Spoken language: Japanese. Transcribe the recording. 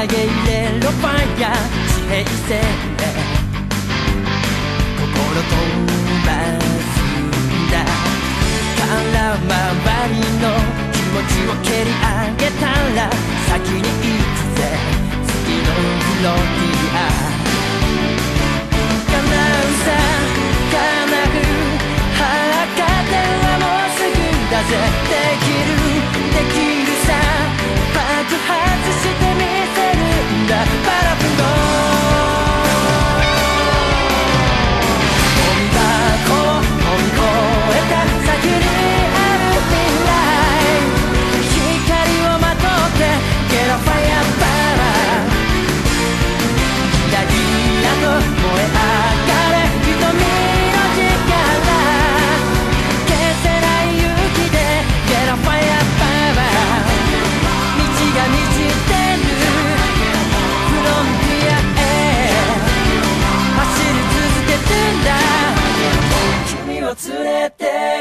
投げ入れろファイヤ地平線で。心飛ばすんだ。空回りの気持ちを蹴り上げたら先に行くぜ。次のフロぐィアできるできる。連れて